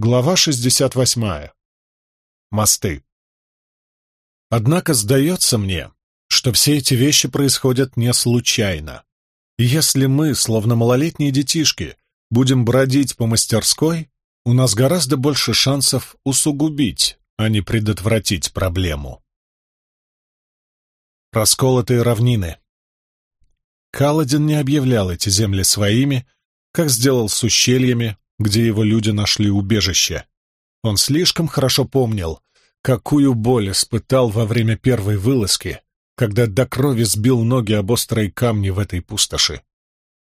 Глава 68. Мосты. Однако сдается мне, что все эти вещи происходят не случайно. Если мы, словно малолетние детишки, будем бродить по мастерской, у нас гораздо больше шансов усугубить, а не предотвратить проблему. Расколотые равнины. Каладин не объявлял эти земли своими, как сделал с ущельями, где его люди нашли убежище. Он слишком хорошо помнил, какую боль испытал во время первой вылазки, когда до крови сбил ноги об острые камни в этой пустоши.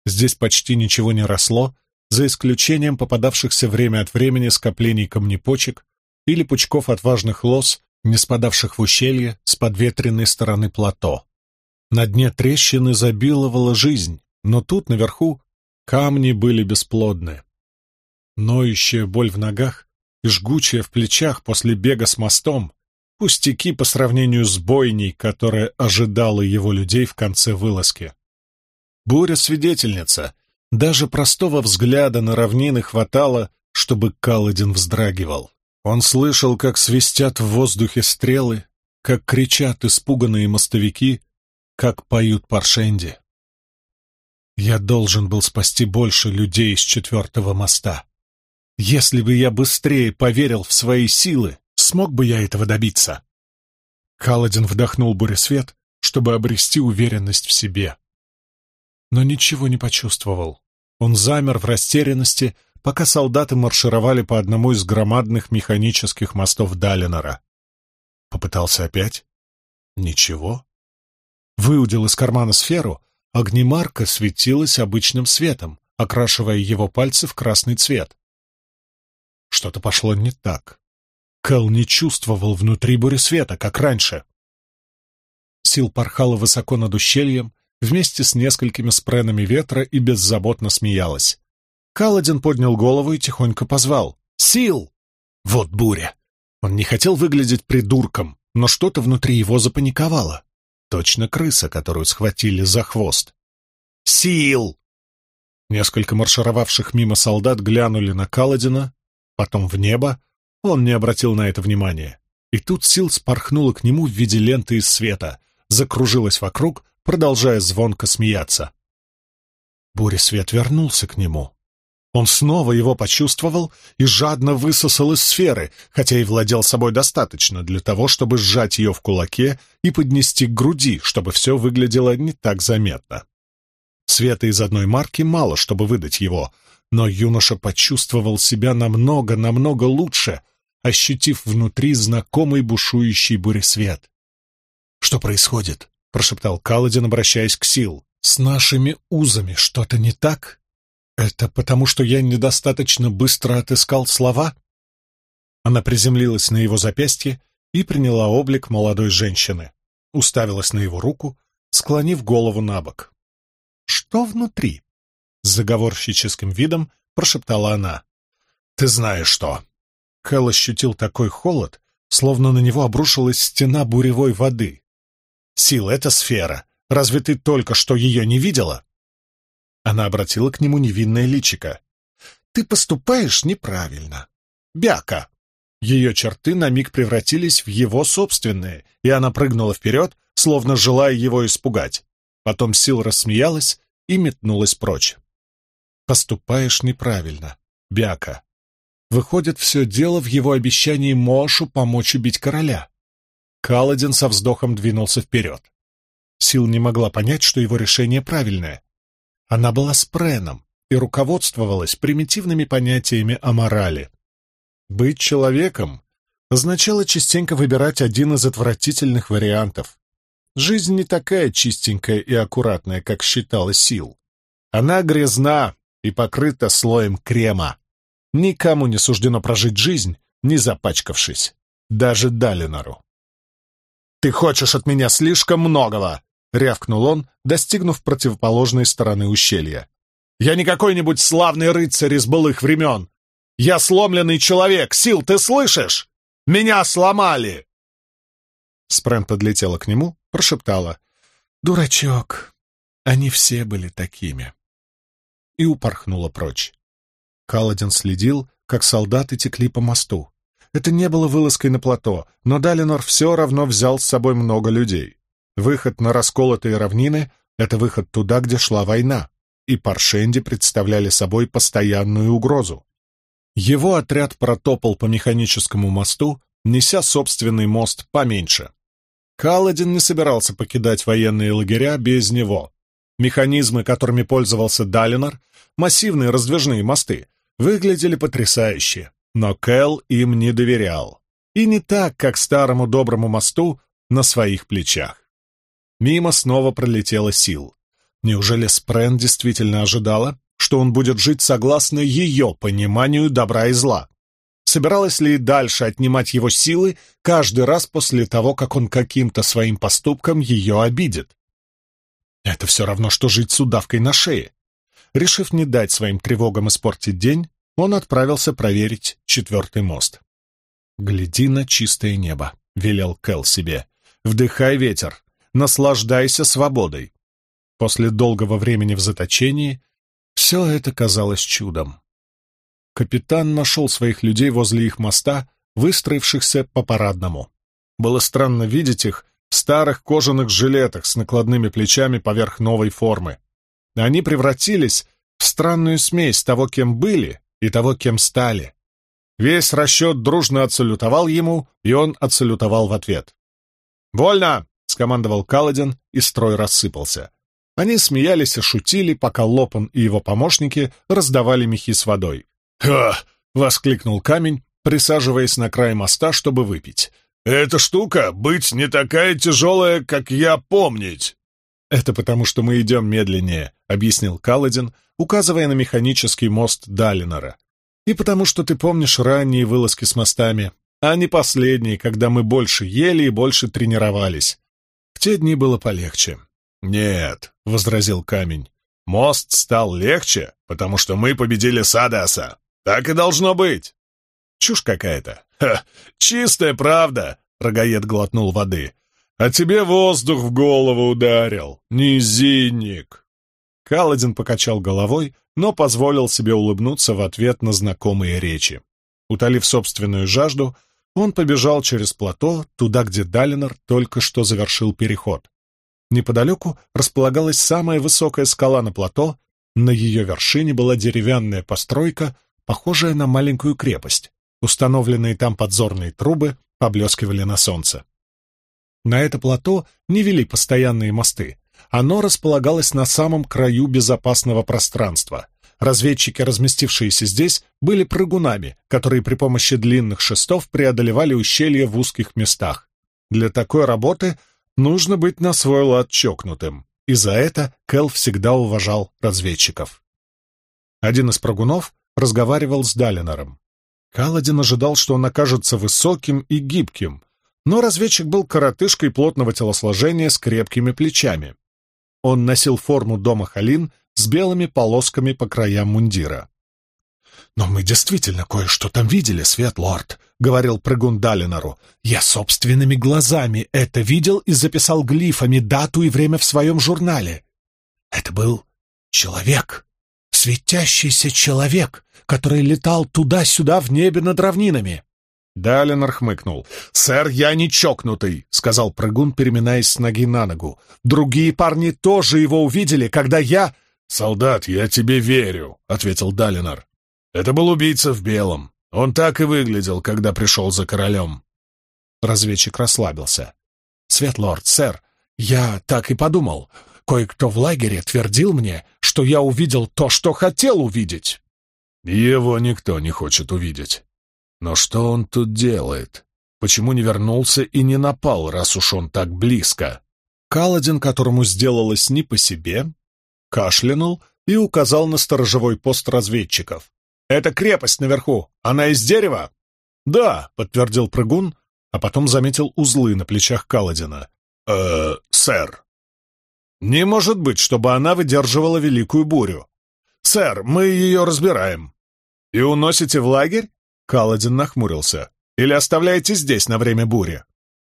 Здесь почти ничего не росло, за исключением попадавшихся время от времени скоплений камнепочек или пучков отважных лос, не спадавших в ущелье с подветренной стороны плато. На дне трещины забиловала жизнь, но тут, наверху, камни были бесплодны. Ноющая боль в ногах и жгучая в плечах после бега с мостом — пустяки по сравнению с бойней, которая ожидала его людей в конце вылазки. Буря-свидетельница. Даже простого взгляда на равнины хватало, чтобы Каладин вздрагивал. Он слышал, как свистят в воздухе стрелы, как кричат испуганные мостовики, как поют паршенди. Я должен был спасти больше людей с четвертого моста. Если бы я быстрее поверил в свои силы, смог бы я этого добиться. Каладин вдохнул буресвет, чтобы обрести уверенность в себе. Но ничего не почувствовал. Он замер в растерянности, пока солдаты маршировали по одному из громадных механических мостов Далинора. Попытался опять? Ничего. Выудил из кармана сферу, огнемарка светилась обычным светом, окрашивая его пальцы в красный цвет. Что-то пошло не так. Кэл не чувствовал внутри бури света, как раньше. Сил порхала высоко над ущельем, вместе с несколькими спренами ветра и беззаботно смеялась. Каладин поднял голову и тихонько позвал. «Сил!» Вот буря! Он не хотел выглядеть придурком, но что-то внутри его запаниковало. Точно крыса, которую схватили за хвост. «Сил!» Несколько маршировавших мимо солдат глянули на Каладина, потом в небо, он не обратил на это внимания. И тут Сил спорхнула к нему в виде ленты из света, закружилась вокруг, продолжая звонко смеяться. Буря-свет вернулся к нему. Он снова его почувствовал и жадно высосал из сферы, хотя и владел собой достаточно для того, чтобы сжать ее в кулаке и поднести к груди, чтобы все выглядело не так заметно. Света из одной марки мало, чтобы выдать его, но юноша почувствовал себя намного-намного лучше, ощутив внутри знакомый бушующий буресвет. «Что происходит?» — прошептал Каладин, обращаясь к Сил. «С нашими узами что-то не так? Это потому, что я недостаточно быстро отыскал слова?» Она приземлилась на его запястье и приняла облик молодой женщины, уставилась на его руку, склонив голову на бок. «Что внутри?» С заговорщическим видом прошептала она. «Ты знаешь что!» Кэл ощутил такой холод, словно на него обрушилась стена буревой воды. «Сила — это сфера. Разве ты только что ее не видела?» Она обратила к нему невинное личико. «Ты поступаешь неправильно. Бяка!» Ее черты на миг превратились в его собственные, и она прыгнула вперед, словно желая его испугать. Потом Сил рассмеялась и метнулась прочь поступаешь неправильно, Бяка. Выходит, все дело в его обещании Мошу помочь убить короля. Каладин со вздохом двинулся вперед. Сил не могла понять, что его решение правильное. Она была спреном и руководствовалась примитивными понятиями о морали. Быть человеком означало частенько выбирать один из отвратительных вариантов. Жизнь не такая чистенькая и аккуратная, как считала Сил. Она грязна, и покрыта слоем крема. Никому не суждено прожить жизнь, не запачкавшись. Даже Далинору. «Ты хочешь от меня слишком многого!» — рявкнул он, достигнув противоположной стороны ущелья. «Я не какой-нибудь славный рыцарь из былых времен! Я сломленный человек! Сил, ты слышишь? Меня сломали!» Спрэн подлетела к нему, прошептала. «Дурачок, они все были такими» и упорхнула прочь. Каладин следил, как солдаты текли по мосту. Это не было вылазкой на плато, но Далинор все равно взял с собой много людей. Выход на расколотые равнины — это выход туда, где шла война, и Паршенди представляли собой постоянную угрозу. Его отряд протопал по механическому мосту, неся собственный мост поменьше. Каладин не собирался покидать военные лагеря без него. Механизмы, которыми пользовался Далинор, массивные раздвижные мосты, выглядели потрясающе, но Кэл им не доверял. И не так, как старому доброму мосту на своих плечах. Мимо снова пролетела сил. Неужели Спрен действительно ожидала, что он будет жить согласно ее пониманию добра и зла? Собиралась ли и дальше отнимать его силы каждый раз после того, как он каким-то своим поступком ее обидит? Это все равно, что жить с удавкой на шее. Решив не дать своим тревогам испортить день, он отправился проверить четвертый мост. «Гляди на чистое небо», — велел Кэл себе. «Вдыхай ветер, наслаждайся свободой». После долгого времени в заточении все это казалось чудом. Капитан нашел своих людей возле их моста, выстроившихся по парадному. Было странно видеть их старых кожаных жилетах с накладными плечами поверх новой формы. Они превратились в странную смесь того, кем были, и того, кем стали. Весь расчет дружно отсалютовал ему, и он отсалютовал в ответ. «Вольно!» — скомандовал Каладин, и строй рассыпался. Они смеялись и шутили, пока Лопан и его помощники раздавали мехи с водой. «Ха!» — воскликнул камень, присаживаясь на край моста, чтобы выпить. «Эта штука быть не такая тяжелая, как я помнить!» «Это потому, что мы идем медленнее», — объяснил Каладин, указывая на механический мост Далинора. «И потому, что ты помнишь ранние вылазки с мостами, а не последние, когда мы больше ели и больше тренировались. В те дни было полегче». «Нет», — возразил камень, — «мост стал легче, потому что мы победили Садаса. Так и должно быть. Чушь какая-то. Ха, чистая правда, рогаед глотнул воды. А тебе воздух в голову ударил, низинник. Каладин покачал головой, но позволил себе улыбнуться в ответ на знакомые речи. Утолив собственную жажду, он побежал через плато, туда, где Далинор только что завершил переход. Неподалеку располагалась самая высокая скала на плато, на ее вершине была деревянная постройка, похожая на маленькую крепость. Установленные там подзорные трубы поблескивали на солнце. На это плато не вели постоянные мосты. Оно располагалось на самом краю безопасного пространства. Разведчики, разместившиеся здесь, были прыгунами, которые при помощи длинных шестов преодолевали ущелья в узких местах. Для такой работы нужно быть на свой лад чокнутым, и за это Кэл всегда уважал разведчиков. Один из прыгунов разговаривал с Далинором. Каладин ожидал, что он окажется высоким и гибким, но разведчик был коротышкой плотного телосложения с крепкими плечами. Он носил форму дома Халин с белыми полосками по краям мундира. «Но мы действительно кое-что там видели, Светлорд», — говорил прыгун Далинору. «Я собственными глазами это видел и записал глифами дату и время в своем журнале. Это был человек, светящийся человек, который летал туда-сюда в небе над равнинами. Далинор хмыкнул. «Сэр, я не чокнутый», — сказал прыгун, переминаясь с ноги на ногу. «Другие парни тоже его увидели, когда я...» «Солдат, я тебе верю», — ответил Далинор. «Это был убийца в белом. Он так и выглядел, когда пришел за королем». Разведчик расслабился. «Светлорд, сэр, я так и подумал. Кое-кто в лагере твердил мне, что я увидел то, что хотел увидеть». «Его никто не хочет увидеть. Но что он тут делает? Почему не вернулся и не напал, раз уж он так близко?» Каладин, которому сделалось не по себе, кашлянул и указал на сторожевой пост разведчиков. «Это крепость наверху. Она из дерева?» «Да», — подтвердил прыгун, а потом заметил узлы на плечах Каладина. «Э, сэр, не может быть, чтобы она выдерживала великую бурю. Сэр, мы ее разбираем. И уносите в лагерь? Каладин нахмурился. Или оставляете здесь на время бури?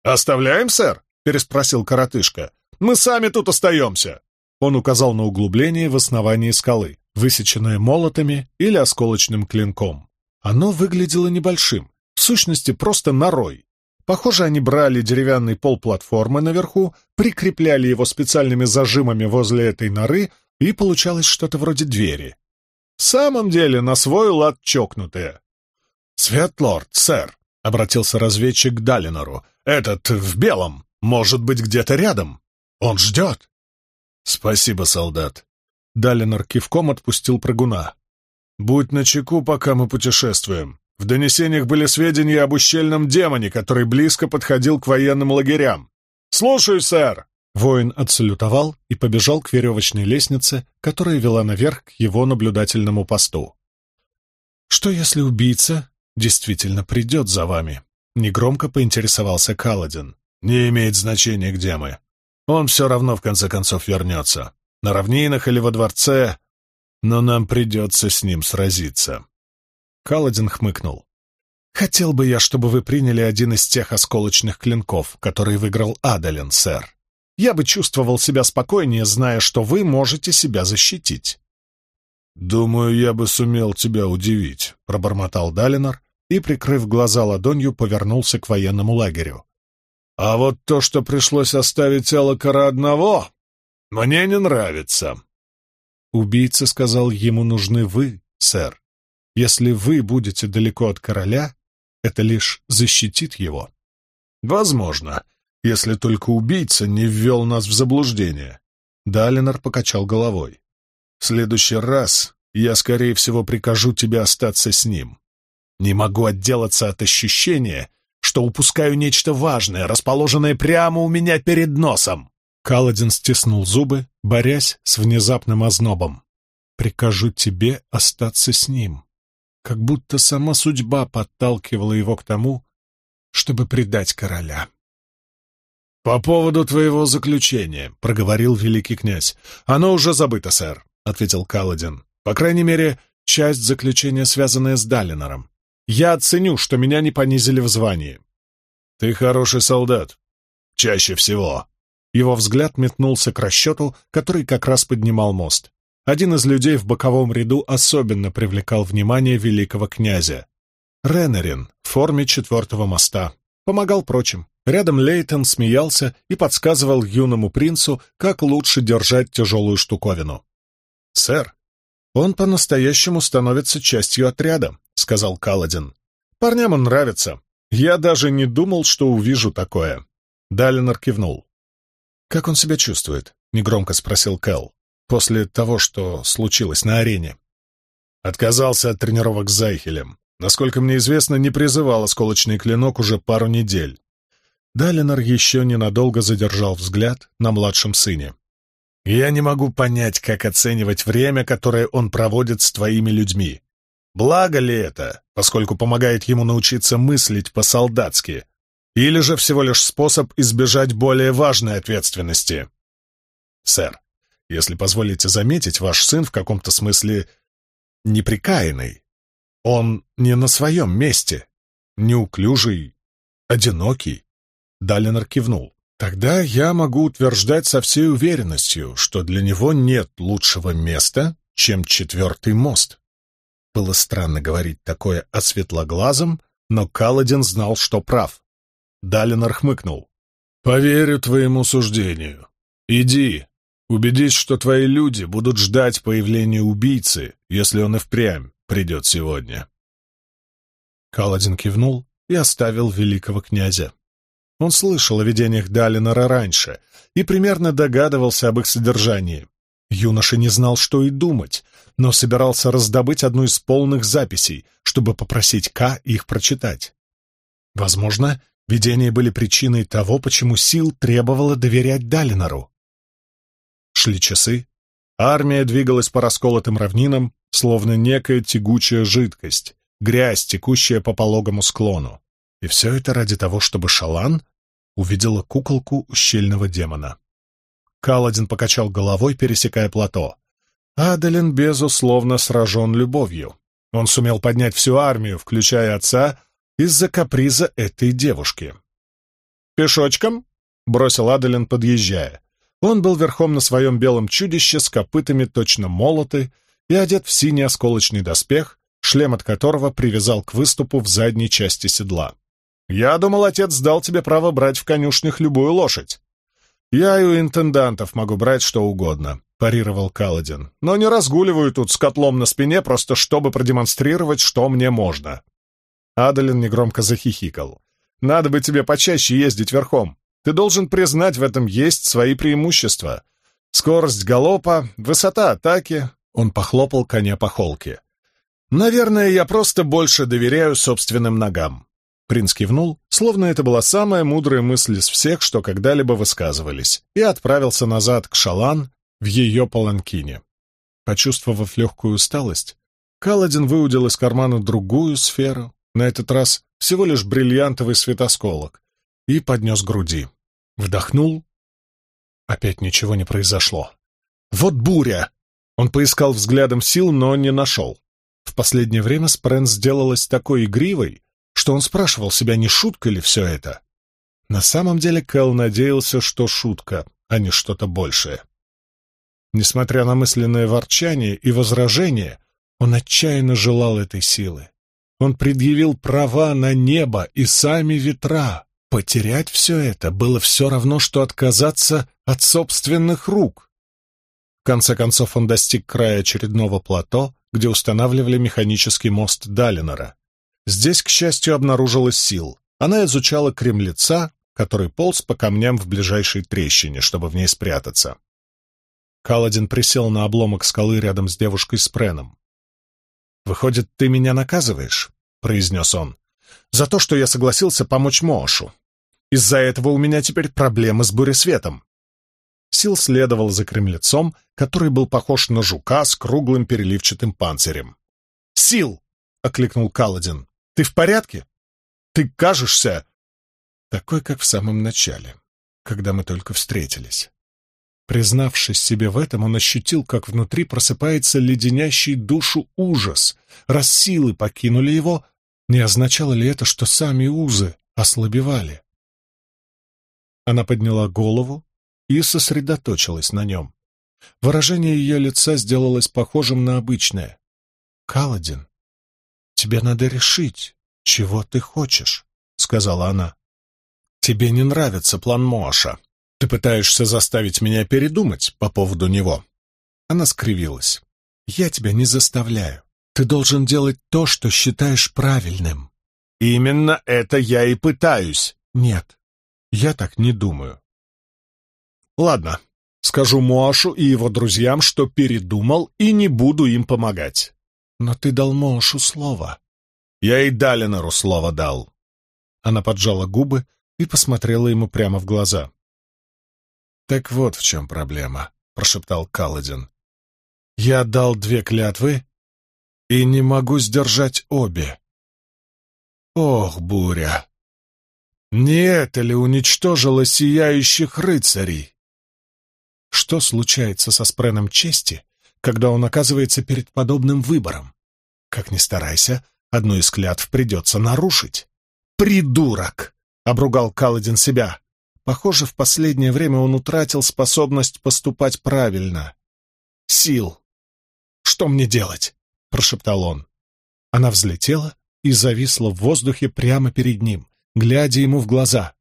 Оставляем, сэр? Переспросил коротышка. Мы сами тут остаемся. Он указал на углубление в основании скалы. высеченное молотами или осколочным клинком. Оно выглядело небольшим, в сущности просто норой. Похоже, они брали деревянный пол платформы наверху, прикрепляли его специальными зажимами возле этой норы, и получалось что-то вроде двери. В самом деле, на свой лад чокнутые. «Светлорд, сэр», — обратился разведчик к Далинору, — «этот в белом, может быть, где-то рядом. Он ждет». «Спасибо, солдат». Далинор кивком отпустил прыгуна. «Будь начеку, пока мы путешествуем. В донесениях были сведения об ущельном демоне, который близко подходил к военным лагерям. «Слушаю, сэр!» Воин отсалютовал и побежал к веревочной лестнице, которая вела наверх к его наблюдательному посту. «Что, если убийца действительно придет за вами?» — негромко поинтересовался Каладин. «Не имеет значения, где мы. Он все равно в конце концов вернется. На равнинах или во дворце, но нам придется с ним сразиться». Каладин хмыкнул. «Хотел бы я, чтобы вы приняли один из тех осколочных клинков, который выиграл Адален, сэр. Я бы чувствовал себя спокойнее, зная, что вы можете себя защитить». «Думаю, я бы сумел тебя удивить», — пробормотал Далинор и, прикрыв глаза ладонью, повернулся к военному лагерю. «А вот то, что пришлось оставить Элокара одного, мне не нравится». Убийца сказал, ему нужны вы, сэр. Если вы будете далеко от короля, это лишь защитит его. Возможно, если только убийца не ввел нас в заблуждение. Далинор покачал головой. В следующий раз я, скорее всего, прикажу тебе остаться с ним. Не могу отделаться от ощущения, что упускаю нечто важное, расположенное прямо у меня перед носом. Каладин стиснул зубы, борясь с внезапным ознобом. «Прикажу тебе остаться с ним», как будто сама судьба подталкивала его к тому, чтобы предать короля. «По поводу твоего заключения», — проговорил великий князь. «Оно уже забыто, сэр», — ответил Каладин. «По крайней мере, часть заключения, связанная с Далинором. Я оценю, что меня не понизили в звании». «Ты хороший солдат. Чаще всего». Его взгляд метнулся к расчету, который как раз поднимал мост. Один из людей в боковом ряду особенно привлекал внимание великого князя. Ренерин в форме четвертого моста. Помогал прочим. Рядом Лейтон смеялся и подсказывал юному принцу, как лучше держать тяжелую штуковину. «Сэр, он по-настоящему становится частью отряда», — сказал Каладин. «Парням он нравится. Я даже не думал, что увижу такое». Далинор кивнул. «Как он себя чувствует?» — негромко спросил Кэл после того, что случилось на арене. Отказался от тренировок с Зайхелем. Насколько мне известно, не призывал осколочный клинок уже пару недель. Далинор еще ненадолго задержал взгляд на младшем сыне. «Я не могу понять, как оценивать время, которое он проводит с твоими людьми. Благо ли это, поскольку помогает ему научиться мыслить по-солдатски, или же всего лишь способ избежать более важной ответственности?» «Сэр, если позволите заметить, ваш сын в каком-то смысле неприкаянный. Он не на своем месте, неуклюжий, одинокий. Далинор кивнул. Тогда я могу утверждать со всей уверенностью, что для него нет лучшего места, чем четвертый мост. Было странно говорить такое о светлоглазом, но Каладин знал, что прав. Далинор хмыкнул. «Поверю твоему суждению. Иди, Убедись, что твои люди будут ждать появления убийцы, если он и впрямь придет сегодня. Каладин кивнул и оставил великого князя. Он слышал о видениях Далинора раньше и примерно догадывался об их содержании. Юноша не знал, что и думать, но собирался раздобыть одну из полных записей, чтобы попросить К их прочитать. Возможно, видения были причиной того, почему Сил требовала доверять Далинору. Шли часы. Армия двигалась по расколотым равнинам, словно некая тягучая жидкость, грязь, текущая по пологому склону. И все это ради того, чтобы Шалан увидела куколку ущельного демона. Каладин покачал головой, пересекая плато. Адалин, безусловно, сражен любовью. Он сумел поднять всю армию, включая отца, из-за каприза этой девушки. «Пешочком?» — бросил Адалин, подъезжая. Он был верхом на своем белом чудище с копытами точно молоты и одет в синий осколочный доспех, шлем от которого привязал к выступу в задней части седла. «Я думал, отец дал тебе право брать в конюшнях любую лошадь». «Я и у интендантов могу брать что угодно», — парировал Каладин. «Но не разгуливаю тут с котлом на спине, просто чтобы продемонстрировать, что мне можно». Адалин негромко захихикал. «Надо бы тебе почаще ездить верхом. Ты должен признать, в этом есть свои преимущества. Скорость галопа, высота атаки». Он похлопал коня по холке. «Наверное, я просто больше доверяю собственным ногам». Принц кивнул, словно это была самая мудрая мысль из всех, что когда-либо высказывались, и отправился назад к Шалан в ее паланкине. Почувствовав легкую усталость, Каладин выудил из кармана другую сферу, на этот раз всего лишь бриллиантовый светосколок, и поднес груди. Вдохнул. Опять ничего не произошло. «Вот буря!» Он поискал взглядом сил, но не нашел. В последнее время Спрен сделалась такой игривой, что он спрашивал себя, не шутка ли все это. На самом деле Кэл надеялся, что шутка, а не что-то большее. Несмотря на мысленное ворчание и возражение, он отчаянно желал этой силы. Он предъявил права на небо и сами ветра. Потерять все это было все равно, что отказаться от собственных рук. В конце концов он достиг края очередного плато, где устанавливали механический мост Далинора. Здесь, к счастью, обнаружилась сил. Она изучала кремлеца, который полз по камням в ближайшей трещине, чтобы в ней спрятаться. Каладин присел на обломок скалы рядом с девушкой с Преном. «Выходит, ты меня наказываешь?» — произнес он. «За то, что я согласился помочь Мошу. Из-за этого у меня теперь проблемы с буресветом». Сил следовал за кремлецом, который был похож на жука с круглым переливчатым панцирем. «Сил!» — окликнул Каладин. «Ты в порядке? Ты кажешься...» Такой, как в самом начале, когда мы только встретились. Признавшись себе в этом, он ощутил, как внутри просыпается леденящий душу ужас. Раз силы покинули его, не означало ли это, что сами узы ослабевали? Она подняла голову и сосредоточилась на нем. Выражение ее лица сделалось похожим на обычное. «Каладин, тебе надо решить, чего ты хочешь», — сказала она. «Тебе не нравится план Моша», ты пытаешься заставить меня передумать по поводу него?» Она скривилась. «Я тебя не заставляю. Ты должен делать то, что считаешь правильным». «Именно это я и пытаюсь». «Нет, я так не думаю». «Ладно, скажу Моашу и его друзьям, что передумал и не буду им помогать». «Но ты дал Моашу слово». «Я и Далинору слово дал». Она поджала губы и посмотрела ему прямо в глаза. «Так вот в чем проблема», — прошептал Каладин. «Я дал две клятвы и не могу сдержать обе». «Ох, буря! Не это ли уничтожило сияющих рыцарей?» Что случается со спреном чести, когда он оказывается перед подобным выбором? Как ни старайся, одну из клятв придется нарушить. «Придурок!» — обругал Каладин себя. Похоже, в последнее время он утратил способность поступать правильно. «Сил! Что мне делать?» — прошептал он. Она взлетела и зависла в воздухе прямо перед ним, глядя ему в глаза.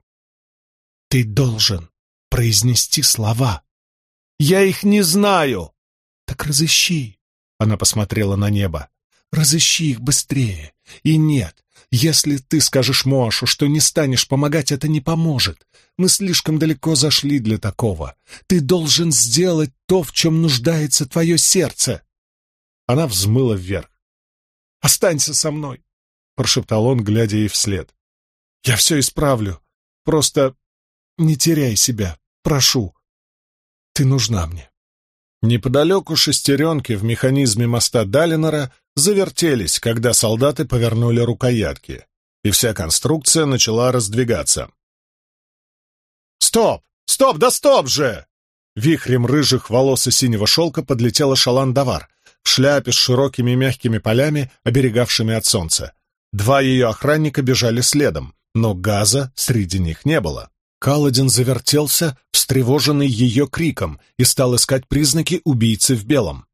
«Ты должен произнести слова». «Я их не знаю!» «Так разыщи!» — она посмотрела на небо. «Разыщи их быстрее! И нет, если ты скажешь Моашу, что не станешь помогать, это не поможет. Мы слишком далеко зашли для такого. Ты должен сделать то, в чем нуждается твое сердце. Она взмыла вверх. «Останься со мной», — прошептал он, глядя ей вслед. «Я все исправлю. Просто не теряй себя. Прошу. Ты нужна мне». Неподалеку шестеренки в механизме моста Далинора завертелись, когда солдаты повернули рукоятки, и вся конструкция начала раздвигаться. «Стоп! Стоп! Да стоп же!» Вихрем рыжих волос и синего шелка подлетела Шалан-Давар в шляпе с широкими мягкими полями, оберегавшими от солнца. Два ее охранника бежали следом, но газа среди них не было. Каладин завертелся, встревоженный ее криком, и стал искать признаки убийцы в белом.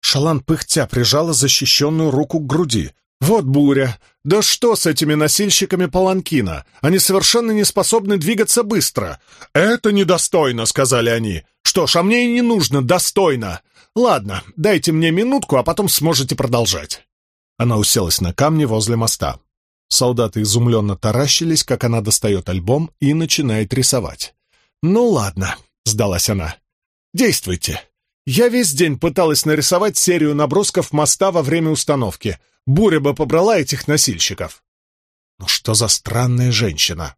Шалан пыхтя прижала защищенную руку к груди. «Вот буря! Да что с этими носильщиками паланкина? Они совершенно не способны двигаться быстро!» «Это недостойно!» — сказали они. «Что ж, а мне и не нужно достойно! Ладно, дайте мне минутку, а потом сможете продолжать!» Она уселась на камне возле моста. Солдаты изумленно таращились, как она достает альбом и начинает рисовать. «Ну ладно», — сдалась она. «Действуйте. Я весь день пыталась нарисовать серию набросков моста во время установки. Буря бы побрала этих носильщиков». «Ну что за странная женщина?»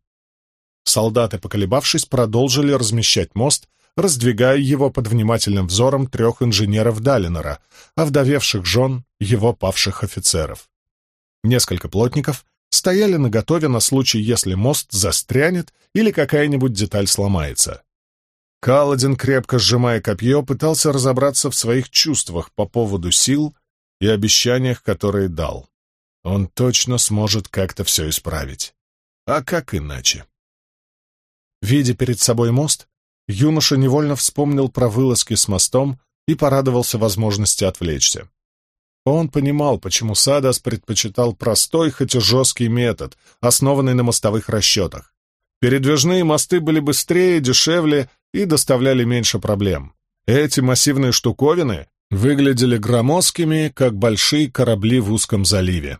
Солдаты, поколебавшись, продолжили размещать мост, раздвигая его под внимательным взором трех инженеров Далинора, овдовевших жен его павших офицеров. Несколько плотников стояли наготове на случай, если мост застрянет или какая-нибудь деталь сломается. Каладин, крепко сжимая копье, пытался разобраться в своих чувствах по поводу сил и обещаниях, которые дал. Он точно сможет как-то все исправить. А как иначе? Видя перед собой мост, юноша невольно вспомнил про вылазки с мостом и порадовался возможности отвлечься. Он понимал, почему Садас предпочитал простой, хоть и жесткий метод, основанный на мостовых расчетах. Передвижные мосты были быстрее, дешевле и доставляли меньше проблем. Эти массивные штуковины выглядели громоздкими, как большие корабли в узком заливе.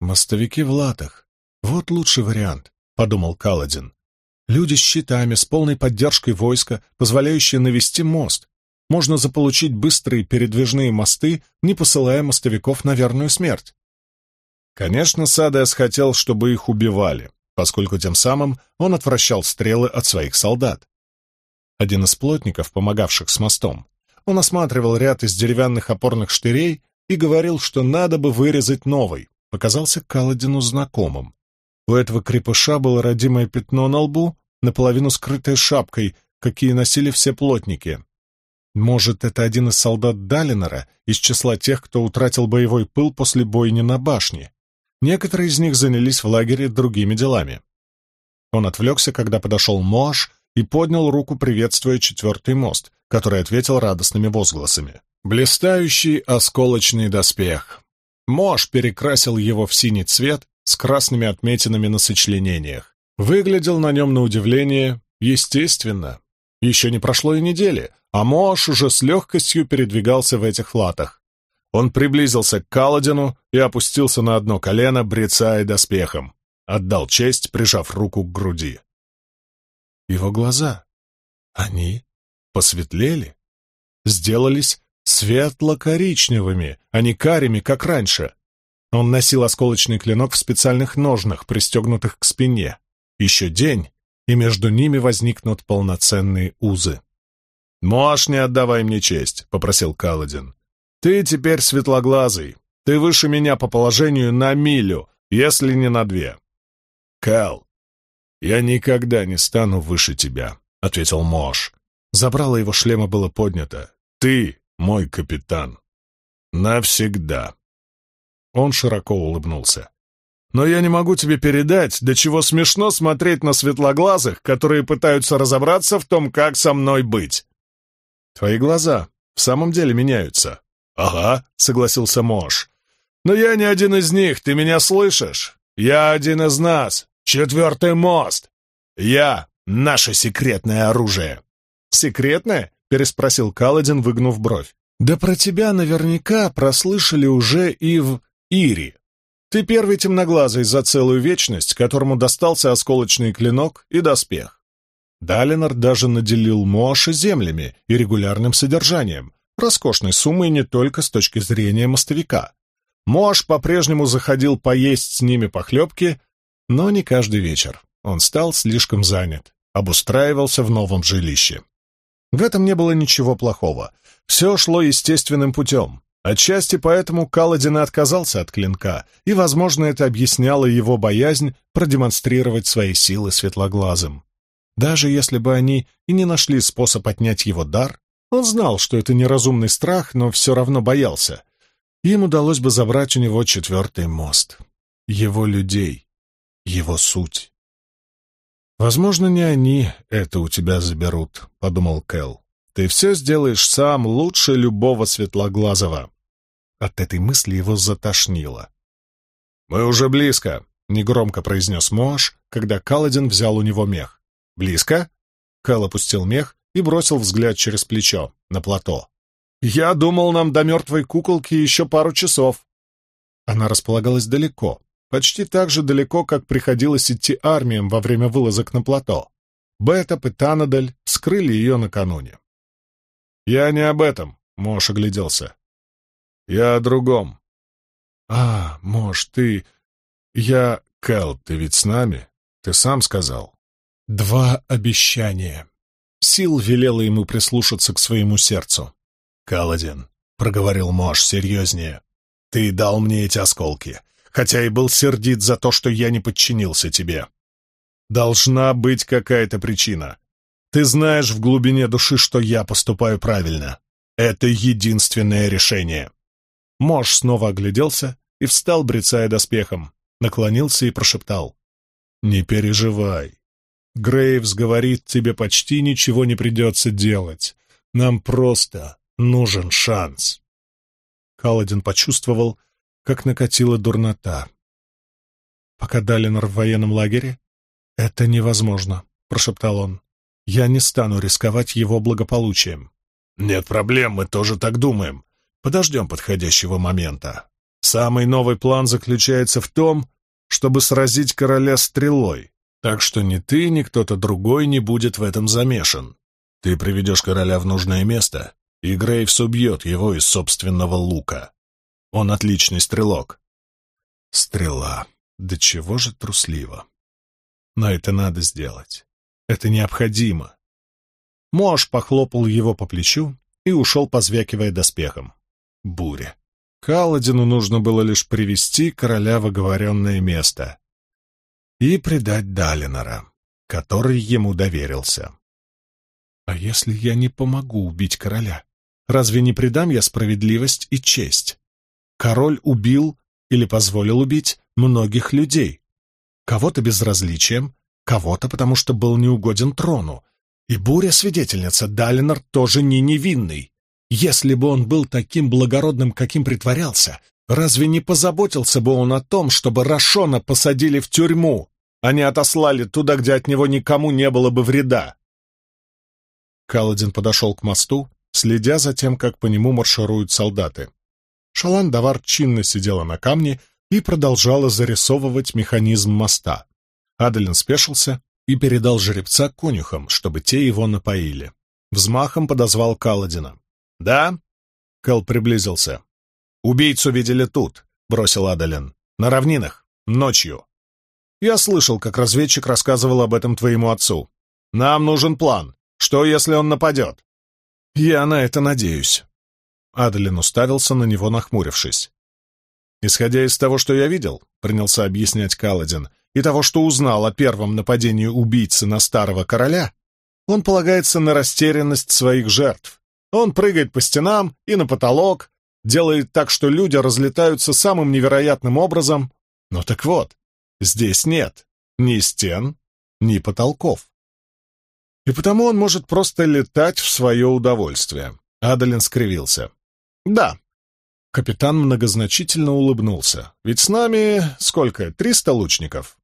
«Мостовики в латах. Вот лучший вариант», — подумал Каладин. «Люди с щитами, с полной поддержкой войска, позволяющие навести мост, можно заполучить быстрые передвижные мосты, не посылая мостовиков на верную смерть. Конечно, Садес хотел, чтобы их убивали, поскольку тем самым он отвращал стрелы от своих солдат. Один из плотников, помогавших с мостом, он осматривал ряд из деревянных опорных штырей и говорил, что надо бы вырезать новый, показался Каладину знакомым. У этого крепыша было родимое пятно на лбу, наполовину скрытое шапкой, какие носили все плотники. Может, это один из солдат Далинора, из числа тех, кто утратил боевой пыл после бойни на башне. Некоторые из них занялись в лагере другими делами. Он отвлекся, когда подошел Моаш и поднял руку, приветствуя четвертый мост, который ответил радостными возгласами. Блистающий осколочный доспех. Мош перекрасил его в синий цвет с красными отметинами на сочленениях. Выглядел на нем на удивление естественно. Еще не прошло и недели, а Мош уже с легкостью передвигался в этих латах. Он приблизился к Каладину и опустился на одно колено, брецая доспехом. Отдал честь, прижав руку к груди. Его глаза, они посветлели, сделались светло-коричневыми, а не карими, как раньше. Он носил осколочный клинок в специальных ножнах, пристегнутых к спине. Еще день, и между ними возникнут полноценные узы. «Можешь не отдавай мне честь», — попросил Каладин. «Ты теперь светлоглазый. Ты выше меня по положению на милю, если не на две». «Кал, я никогда не стану выше тебя», — ответил Мош. Забрало его шлема было поднято. «Ты мой капитан. Навсегда». Он широко улыбнулся. «Но я не могу тебе передать, до чего смешно смотреть на светлоглазых, которые пытаются разобраться в том, как со мной быть. Твои глаза в самом деле меняются. Ага, согласился Мош. Но я не один из них, ты меня слышишь? Я один из нас. Четвертый мост. Я — наше секретное оружие. Секретное? Переспросил Каладин, выгнув бровь. Да про тебя наверняка прослышали уже и в Ири. Ты первый темноглазый за целую вечность, которому достался осколочный клинок и доспех. Далинор даже наделил Моаша землями и регулярным содержанием, роскошной суммой не только с точки зрения мостовика. Моаш по-прежнему заходил поесть с ними похлебки, но не каждый вечер. Он стал слишком занят, обустраивался в новом жилище. В этом не было ничего плохого. Все шло естественным путем. Отчасти поэтому Каладин отказался от клинка, и, возможно, это объясняло его боязнь продемонстрировать свои силы светлоглазым. Даже если бы они и не нашли способ отнять его дар, он знал, что это неразумный страх, но все равно боялся. Им удалось бы забрать у него четвертый мост. Его людей, его суть. «Возможно, не они это у тебя заберут», — подумал Кэл. Ты все сделаешь сам лучше любого светлоглазого». От этой мысли его затошнило. «Мы уже близко», — негромко произнес Моаш, когда Каладин взял у него мех. «Близко?» Кэл опустил мех и бросил взгляд через плечо, на плато. «Я думал, нам до мертвой куколки еще пару часов». Она располагалась далеко, почти так же далеко, как приходилось идти армиям во время вылазок на плато. Бетап и Танадель скрыли ее накануне. «Я не об этом», — Мош огляделся. «Я о другом». «А, Мош, ты... Я... Кэл, ты ведь с нами? Ты сам сказал». «Два обещания». Сил велела ему прислушаться к своему сердцу. «Каладин», — проговорил Мош серьезнее, — «ты дал мне эти осколки, хотя и был сердит за то, что я не подчинился тебе. Должна быть какая-то причина. Ты знаешь в глубине души, что я поступаю правильно. Это единственное решение». Мош снова огляделся и встал, брецая доспехом, наклонился и прошептал. «Не переживай. Грейвс говорит, тебе почти ничего не придется делать. Нам просто Нужен шанс. Каладин почувствовал, как накатила дурнота. «Пока Далинор в военном лагере, это невозможно», — прошептал он. «Я не стану рисковать его благополучием». «Нет проблем, мы тоже так думаем. Подождем подходящего момента. Самый новый план заключается в том, чтобы сразить короля стрелой, так что ни ты, ни кто-то другой не будет в этом замешан. Ты приведешь короля в нужное место, и Грейвс убьет его из собственного лука. Он отличный стрелок. Стрела. Да чего же трусливо. Но это надо сделать. Это необходимо. Мош похлопал его по плечу и ушел, позвякивая доспехом. Буря. Каладину нужно было лишь привести короля в оговоренное место и предать Далинора, который ему доверился. «А если я не помогу убить короля?» Разве не предам я справедливость и честь? Король убил или позволил убить многих людей. Кого-то безразличием, кого-то потому, что был неугоден трону. И буря-свидетельница Далинор тоже не невинный. Если бы он был таким благородным, каким притворялся, разве не позаботился бы он о том, чтобы Рашона посадили в тюрьму, а не отослали туда, где от него никому не было бы вреда? Каладин подошел к мосту, следя за тем, как по нему маршируют солдаты. Шалан-Давар чинно сидела на камне и продолжала зарисовывать механизм моста. Аделин спешился и передал жеребца конюхам, чтобы те его напоили. Взмахом подозвал Каладина. «Да?» Кэл приблизился. «Убийцу видели тут», — бросил Аделин. «На равнинах. Ночью. Я слышал, как разведчик рассказывал об этом твоему отцу. Нам нужен план. Что, если он нападет?» «Я на это надеюсь». Аделин уставился на него, нахмурившись. «Исходя из того, что я видел», — принялся объяснять Каладин, «и того, что узнал о первом нападении убийцы на старого короля, он полагается на растерянность своих жертв. Он прыгает по стенам и на потолок, делает так, что люди разлетаются самым невероятным образом. Но так вот, здесь нет ни стен, ни потолков и потому он может просто летать в свое удовольствие. Адалин скривился. «Да». Капитан многозначительно улыбнулся. «Ведь с нами сколько? Триста лучников?»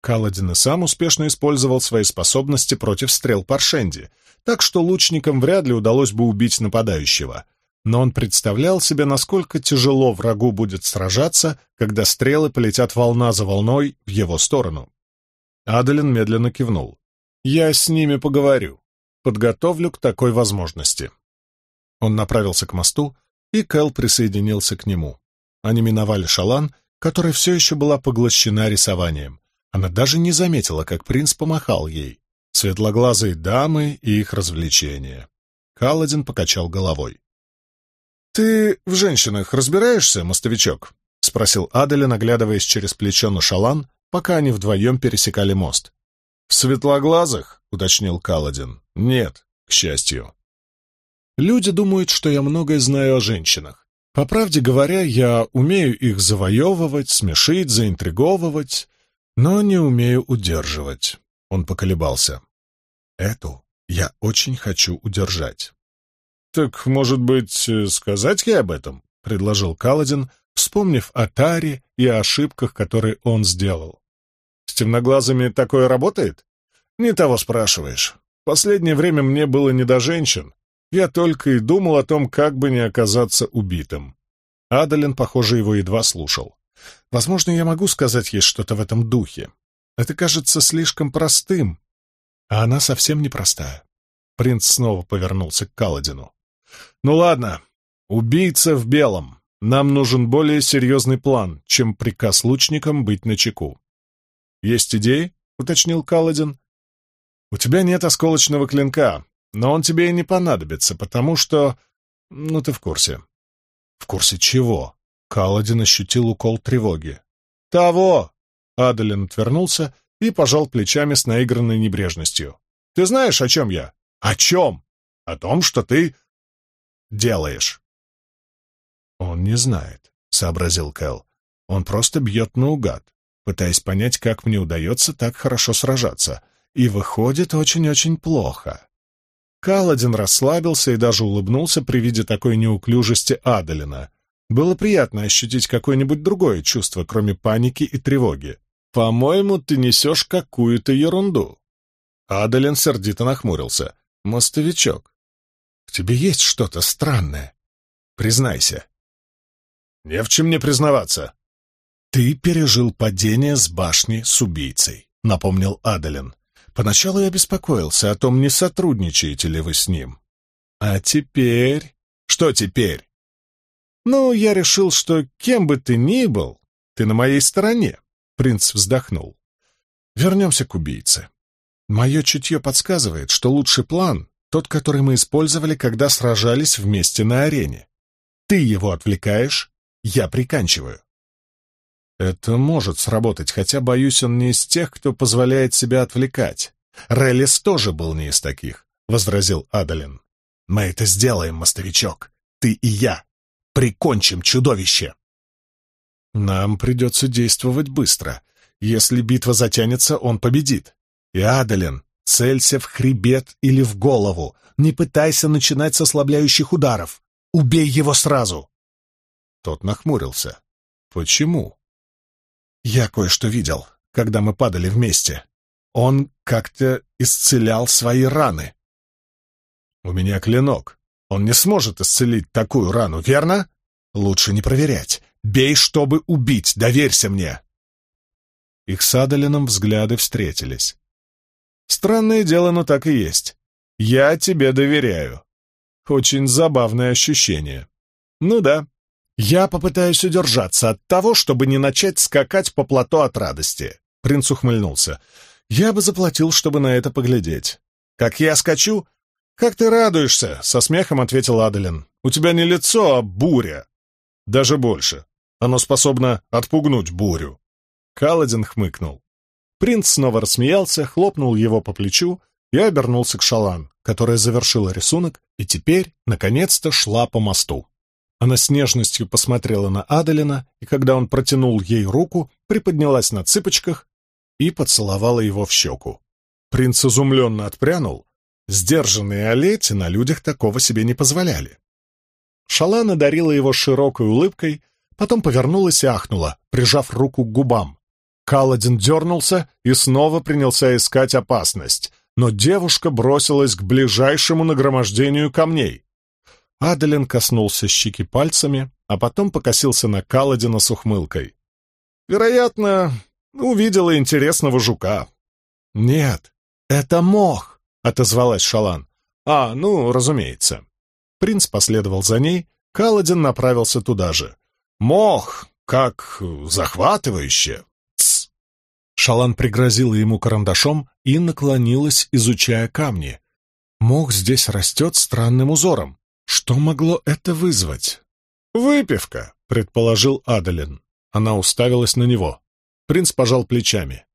Каладин и сам успешно использовал свои способности против стрел Паршенди, так что лучникам вряд ли удалось бы убить нападающего. Но он представлял себе, насколько тяжело врагу будет сражаться, когда стрелы полетят волна за волной в его сторону. Адалин медленно кивнул. Я с ними поговорю. Подготовлю к такой возможности. Он направился к мосту, и Кэл присоединился к нему. Они миновали шалан, которая все еще была поглощена рисованием. Она даже не заметила, как принц помахал ей. Светлоглазые дамы и их развлечения. Каладин покачал головой. «Ты в женщинах разбираешься, мостовичок?» — спросил Аделин, оглядываясь через плечо на шалан, пока они вдвоем пересекали мост. «В светлоглазых?» — уточнил Каладин. «Нет, к счастью». Люди думают, что я многое знаю о женщинах. По правде говоря, я умею их завоевывать, смешить, заинтриговывать, но не умею удерживать. Он поколебался. Эту я очень хочу удержать. «Так, может быть, сказать ей об этом?» — предложил Каладин, вспомнив о Таре и о ошибках, которые он сделал. «С темноглазыми такое работает?» «Не того спрашиваешь. Последнее время мне было не до женщин. Я только и думал о том, как бы не оказаться убитым». Адалин, похоже, его едва слушал. «Возможно, я могу сказать ей что-то в этом духе. Это кажется слишком простым, а она совсем непростая». Принц снова повернулся к Каладину. «Ну ладно, убийца в белом. Нам нужен более серьезный план, чем приказ лучникам быть начеку. «Есть идеи?» — уточнил Каладин. «У тебя нет осколочного клинка, но он тебе и не понадобится, потому что... Ну, ты в курсе». «В курсе чего?» — Каладин ощутил укол тревоги. «Того!» — Адалин отвернулся и пожал плечами с наигранной небрежностью. «Ты знаешь, о чем я?» «О чем?» «О том, что ты делаешь». «Он не знает», — сообразил Кэл. «Он просто бьет наугад, пытаясь понять, как мне удается так хорошо сражаться. И выходит очень-очень плохо». Каладин расслабился и даже улыбнулся при виде такой неуклюжести Адалина. Было приятно ощутить какое-нибудь другое чувство, кроме паники и тревоги. «По-моему, ты несешь какую-то ерунду». Адалин сердито нахмурился. «Мостовичок, в тебе есть что-то странное. Признайся». «Не в чем мне признаваться». «Ты пережил падение с башни с убийцей», — напомнил Адалин. «Поначалу я беспокоился о том, не сотрудничаете ли вы с ним. А теперь...» «Что теперь?» «Ну, я решил, что кем бы ты ни был, ты на моей стороне», — принц вздохнул. «Вернемся к убийце. Мое чутье подсказывает, что лучший план — тот, который мы использовали, когда сражались вместе на арене. Ты его отвлекаешь, я приканчиваю. Это может сработать, хотя, боюсь, он не из тех, кто позволяет себя отвлекать. Реллис тоже был не из таких, — возразил Адалин. Мы это сделаем, мостовичок. Ты и я. Прикончим чудовище. Нам придется действовать быстро. Если битва затянется, он победит. И Адалин, целься в хребет или в голову. Не пытайся начинать с ослабляющих ударов. Убей его сразу. Тот нахмурился. «Почему?» «Я кое-что видел, когда мы падали вместе. Он как-то исцелял свои раны». «У меня клинок. Он не сможет исцелить такую рану, верно?» «Лучше не проверять. Бей, чтобы убить. Доверься мне!» Их с Адалином взгляды встретились. «Странное дело, но так и есть. Я тебе доверяю. Очень забавное ощущение. Ну да, «Я попытаюсь удержаться от того, чтобы не начать скакать по плато от радости», — принц ухмыльнулся. «Я бы заплатил, чтобы на это поглядеть». «Как я скачу?» «Как ты радуешься?» — со смехом ответил Адалин. «У тебя не лицо, а буря. Даже больше. Оно способно отпугнуть бурю». Каладин хмыкнул. Принц снова рассмеялся, хлопнул его по плечу и обернулся к Шалан, которая завершила рисунок и теперь, наконец-то, шла по мосту. Она с нежностью посмотрела на Адалина, и когда он протянул ей руку, приподнялась на цыпочках и поцеловала его в щеку. Принц изумленно отпрянул. Сдержанные олети на людях такого себе не позволяли. Шалана дарила его широкой улыбкой, потом повернулась и ахнула, прижав руку к губам. Каладин дернулся и снова принялся искать опасность, но девушка бросилась к ближайшему нагромождению камней. Адалин коснулся щеки пальцами, а потом покосился на Каладина с ухмылкой. «Вероятно, увидела интересного жука». «Нет, это мох», — отозвалась Шалан. «А, ну, разумеется». Принц последовал за ней, Каладин направился туда же. «Мох, как захватывающе!» Шалан пригрозила ему карандашом и наклонилась, изучая камни. «Мох здесь растет странным узором. Что могло это вызвать? «Выпивка», — предположил Адалин. Она уставилась на него. Принц пожал плечами.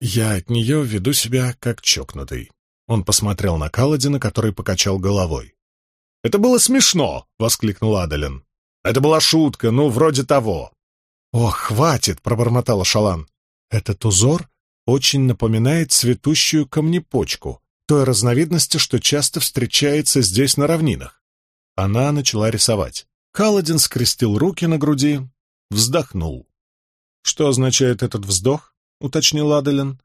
«Я от нее веду себя как чокнутый». Он посмотрел на Каладина, который покачал головой. «Это было смешно!» — воскликнул Адалин. «Это была шутка, ну, вроде того». «Ох, хватит!» — пробормотала Шалан. «Этот узор очень напоминает цветущую камнепочку, той разновидности, что часто встречается здесь на равнинах. Она начала рисовать. Каладин скрестил руки на груди, вздохнул. «Что означает этот вздох?» — уточнил Аделин.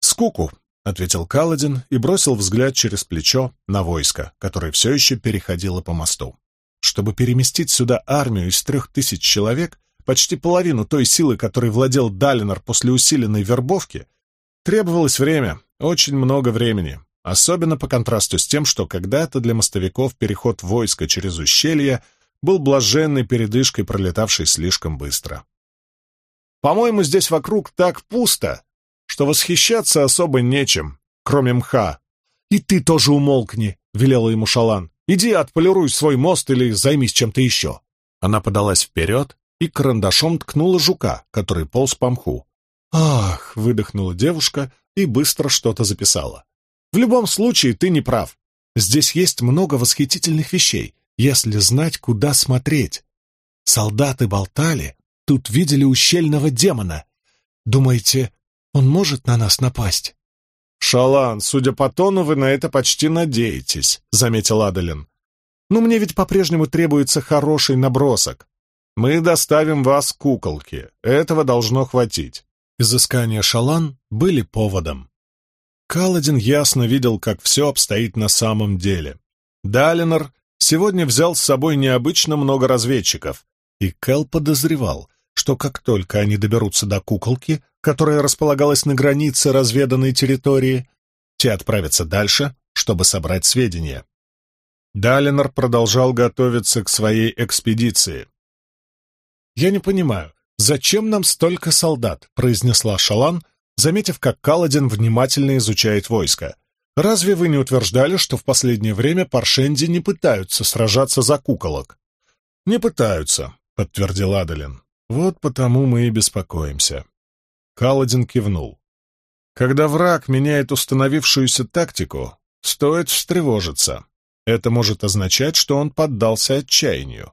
«Скуку», — ответил Каладин и бросил взгляд через плечо на войско, которое все еще переходило по мосту. Чтобы переместить сюда армию из трех тысяч человек, почти половину той силы, которой владел Далинор после усиленной вербовки, требовалось время, очень много времени, особенно по контрасту с тем, что когда-то для мостовиков переход войска через ущелье был блаженной передышкой, пролетавшей слишком быстро. «По-моему, здесь вокруг так пусто, что восхищаться особо нечем, кроме мха. И ты тоже умолкни», — велела ему Шалан. «Иди отполируй свой мост или займись чем-то еще». Она подалась вперед и карандашом ткнула жука, который полз по мху. «Ах!» — выдохнула девушка и быстро что-то записала. «В любом случае, ты не прав. Здесь есть много восхитительных вещей, если знать, куда смотреть. Солдаты болтали, тут видели ущельного демона. Думаете, он может на нас напасть?» «Шалан, судя по тону, вы на это почти надеетесь», — заметил Адалин. «Но мне ведь по-прежнему требуется хороший набросок. Мы доставим вас куколки. Этого должно хватить». Изыскания Шалан были поводом. Каладин ясно видел, как все обстоит на самом деле. Далинор сегодня взял с собой необычно много разведчиков, и Кэл подозревал, что как только они доберутся до куколки, которая располагалась на границе разведанной территории, те отправятся дальше, чтобы собрать сведения. Далинор продолжал готовиться к своей экспедиции. «Я не понимаю, зачем нам столько солдат?» — произнесла Шалан, заметив, как Каладин внимательно изучает войско. «Разве вы не утверждали, что в последнее время паршенди не пытаются сражаться за куколок?» «Не пытаются», — подтвердил Адалин. «Вот потому мы и беспокоимся». Каладин кивнул. «Когда враг меняет установившуюся тактику, стоит встревожиться. Это может означать, что он поддался отчаянию.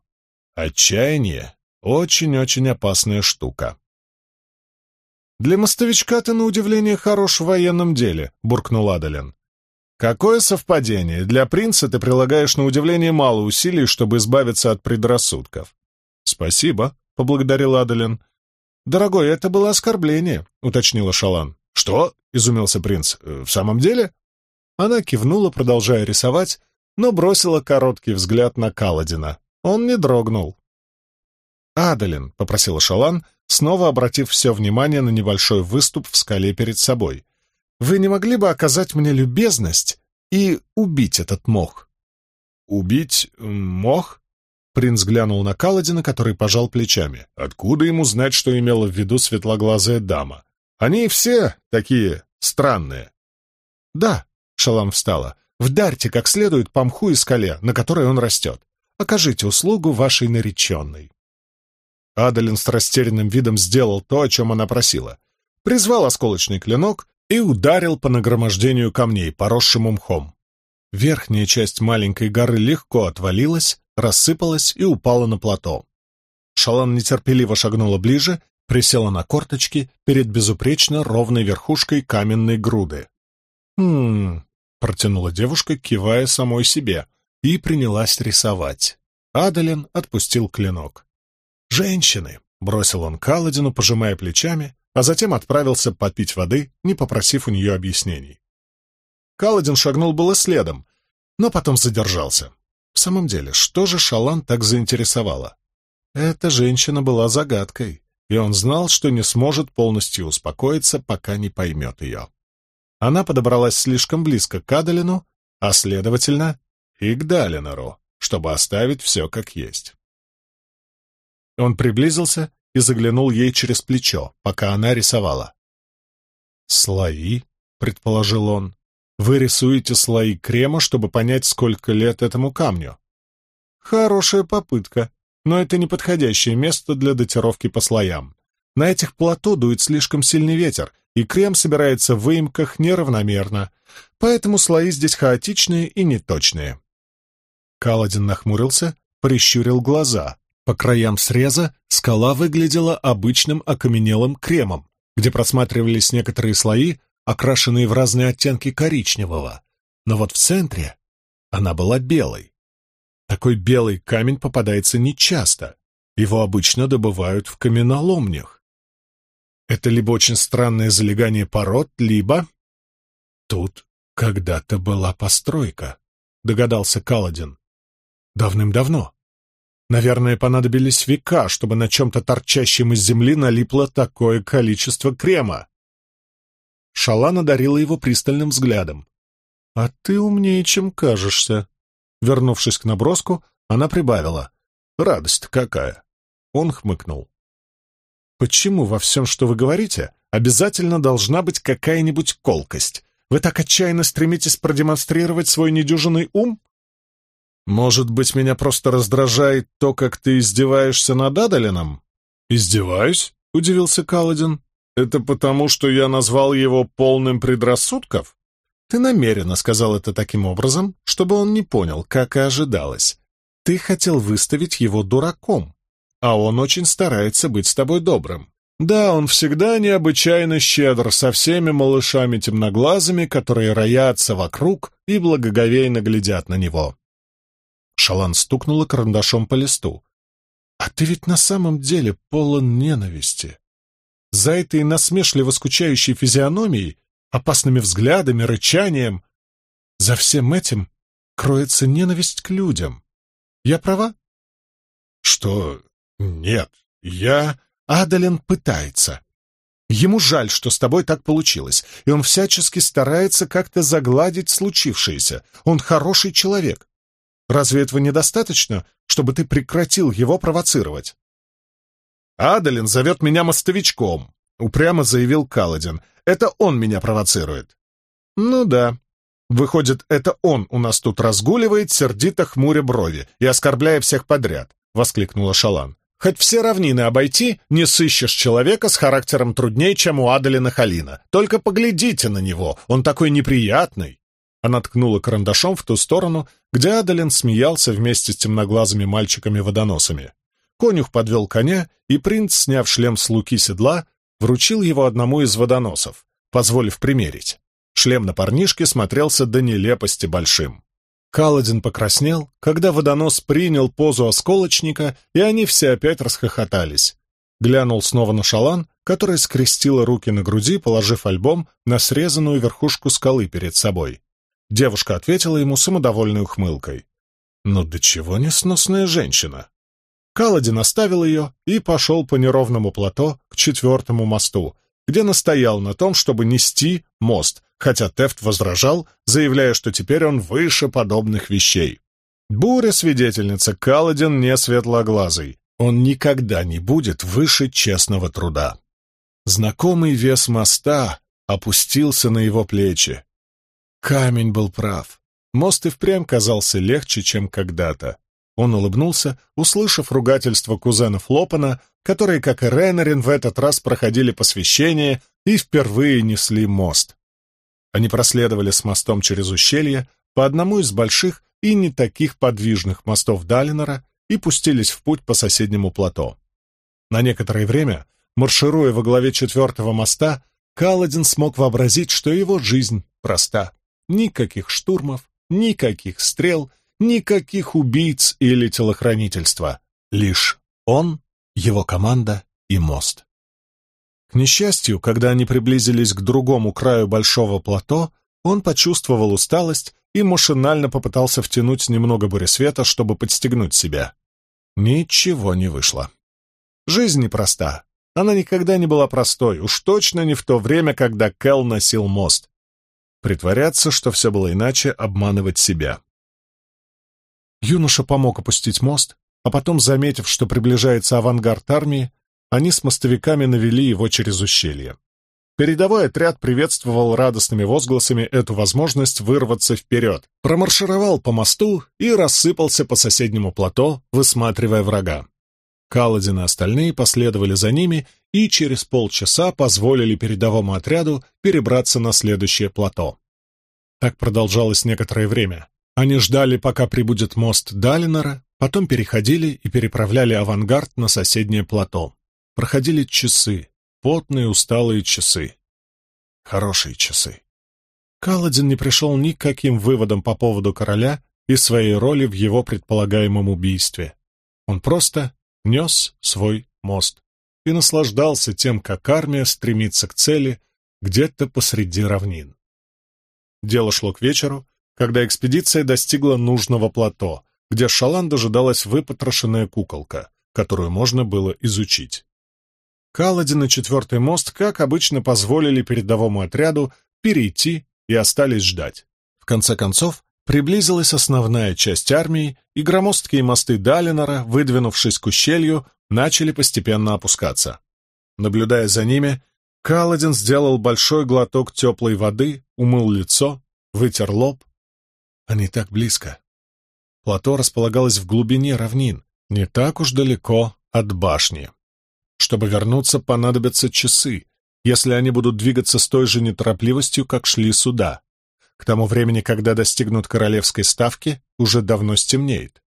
Отчаяние — очень-очень опасная штука». «Для мостовичка ты, на удивление, хорош в военном деле», — буркнул Адален. «Какое совпадение! Для принца ты прилагаешь на удивление мало усилий, чтобы избавиться от предрассудков». «Спасибо», — поблагодарил Адален. «Дорогой, это было оскорбление», — уточнила Шалан. «Что?» — изумился принц. «Э, «В самом деле?» Она кивнула, продолжая рисовать, но бросила короткий взгляд на Каладина. Он не дрогнул. «Адалин», — попросила Шалан, снова обратив все внимание на небольшой выступ в скале перед собой. «Вы не могли бы оказать мне любезность и убить этот мох?» «Убить мох?» Принц глянул на Каладина, который пожал плечами. Откуда ему знать, что имела в виду светлоглазая дама? Они все такие странные. Да, Шалам встала. Вдарьте как следует по мху и скале, на которой он растет. Окажите услугу вашей нареченной. Адалин с растерянным видом сделал то, о чем она просила. Призвал осколочный клинок и ударил по нагромождению камней, поросшим мхом. Верхняя часть маленькой горы легко отвалилась, рассыпалась и упала на плато. Шалан нетерпеливо шагнула ближе, присела на корточки перед безупречно ровной верхушкой каменной груды. «Хм...» — протянула девушка, кивая самой себе, и принялась рисовать. Адалин отпустил клинок. «Женщины!» — бросил он Каладину, пожимая плечами, а затем отправился попить воды, не попросив у нее объяснений. Каладин шагнул было следом, но потом задержался. В самом деле, что же Шалан так заинтересовало? Эта женщина была загадкой, и он знал, что не сможет полностью успокоиться, пока не поймет ее. Она подобралась слишком близко к Адалину, а, следовательно, и к Далинору, чтобы оставить все как есть. Он приблизился и заглянул ей через плечо, пока она рисовала. «Слои», — предположил он, вы рисуете слои крема, чтобы понять, сколько лет этому камню. Хорошая попытка, но это неподходящее место для датировки по слоям. На этих плато дует слишком сильный ветер, и крем собирается в выемках неравномерно, поэтому слои здесь хаотичные и неточные. Каладин нахмурился, прищурил глаза. По краям среза скала выглядела обычным окаменелым кремом, где просматривались некоторые слои, окрашенные в разные оттенки коричневого. но вот в центре она была белой. Такой белый камень попадается нечасто, его обычно добывают в каменоломнях. Это либо очень странное залегание пород, либо... Тут когда-то была постройка, догадался Каладин. Давным-давно. Наверное, понадобились века, чтобы на чем-то торчащем из земли налипло такое количество крема. Шалан одарила его пристальным взглядом. «А ты умнее, чем кажешься». Вернувшись к наброску, она прибавила. «Радость какая!» Он хмыкнул. «Почему во всем, что вы говорите, обязательно должна быть какая-нибудь колкость? Вы так отчаянно стремитесь продемонстрировать свой недюжинный ум?» «Может быть, меня просто раздражает то, как ты издеваешься над Адалином?» «Издеваюсь?» — удивился Каладин. «Это потому, что я назвал его полным предрассудков?» «Ты намеренно сказал это таким образом, чтобы он не понял, как и ожидалось. Ты хотел выставить его дураком, а он очень старается быть с тобой добрым. Да, он всегда необычайно щедр со всеми малышами-темноглазыми, которые роятся вокруг и благоговейно глядят на него. Шалан стукнула карандашом по листу. «А ты ведь на самом деле полон ненависти. За этой насмешливо скучающей физиономией, опасными взглядами, рычанием, за всем этим кроется ненависть к людям. Я права?» «Что? Нет, я...» Адален пытается. Ему жаль, что с тобой так получилось, и он всячески старается как-то загладить случившееся. Он хороший человек. Разве этого недостаточно, чтобы ты прекратил его провоцировать? «Адалин зовет меня мостовичком», — упрямо заявил Каладин. «Это он меня провоцирует». «Ну да. Выходит, это он у нас тут разгуливает, сердито хмуря брови и оскорбляя всех подряд», — воскликнула Шалан. «Хоть все равнины обойти, не сыщешь человека с характером труднее, чем у Адалина Халина. Только поглядите на него, он такой неприятный». Она ткнула карандашом в ту сторону, где Адалин смеялся вместе с темноглазыми мальчиками-водоносами. Конюх подвел коня, и принц, сняв шлем с луки седла, вручил его одному из водоносов, позволив примерить. Шлем на парнишке смотрелся до нелепости большим. Каладин покраснел, когда водонос принял позу осколочника, и они все опять расхохотались. Глянул снова на шалан, которая скрестила руки на груди, положив альбом на срезанную верхушку скалы перед собой. Девушка ответила ему самодовольной ухмылкой. «Ну до чего несносная женщина?» Каладин оставил ее и пошел по неровному плато к четвертому мосту, где настоял на том, чтобы нести мост, хотя Тефт возражал, заявляя, что теперь он выше подобных вещей. Буря-свидетельница, Каладин не светлоглазый. Он никогда не будет выше честного труда. Знакомый вес моста опустился на его плечи. Камень был прав. Мост и впрямь казался легче, чем когда-то. Он улыбнулся, услышав ругательство кузенов Лопана, которые, как и Рейнарин, в этот раз проходили посвящение и впервые несли мост. Они проследовали с мостом через ущелье по одному из больших и не таких подвижных мостов Далинора и пустились в путь по соседнему плато. На некоторое время, маршируя во главе четвертого моста, Каладин смог вообразить, что его жизнь проста. Никаких штурмов, никаких стрел, никаких убийц или телохранительства. Лишь он, его команда и мост. К несчастью, когда они приблизились к другому краю большого плато, он почувствовал усталость и машинально попытался втянуть немного буресвета, чтобы подстегнуть себя. Ничего не вышло. Жизнь непроста. Она никогда не была простой, уж точно не в то время, когда Кэл носил мост. Притворяться, что все было иначе, обманывать себя. Юноша помог опустить мост, а потом, заметив, что приближается авангард армии, они с мостовиками навели его через ущелье. Передовой отряд приветствовал радостными возгласами эту возможность вырваться вперед, промаршировал по мосту и рассыпался по соседнему плато, высматривая врага. Каладин и остальные последовали за ними и через полчаса позволили передовому отряду перебраться на следующее плато. Так продолжалось некоторое время. Они ждали, пока прибудет мост Далинора, потом переходили и переправляли авангард на соседнее плато. Проходили часы, потные усталые часы. Хорошие часы. Каладин не пришел ни к каким выводам по поводу короля и своей роли в его предполагаемом убийстве. Он просто нес свой мост и наслаждался тем, как армия стремится к цели где-то посреди равнин. Дело шло к вечеру, когда экспедиция достигла нужного плато, где Шалан дожидалась выпотрошенная куколка, которую можно было изучить. Каладин и четвертый мост, как обычно, позволили передовому отряду перейти и остались ждать. В конце концов, приблизилась основная часть армии, и громоздкие мосты Далинора, выдвинувшись к ущелью, начали постепенно опускаться. Наблюдая за ними, Каладин сделал большой глоток теплой воды, умыл лицо, вытер лоб. Они так близко. Плато располагалось в глубине равнин, не так уж далеко от башни. Чтобы вернуться, понадобятся часы, если они будут двигаться с той же неторопливостью, как шли сюда. К тому времени, когда достигнут королевской ставки, уже давно стемнеет.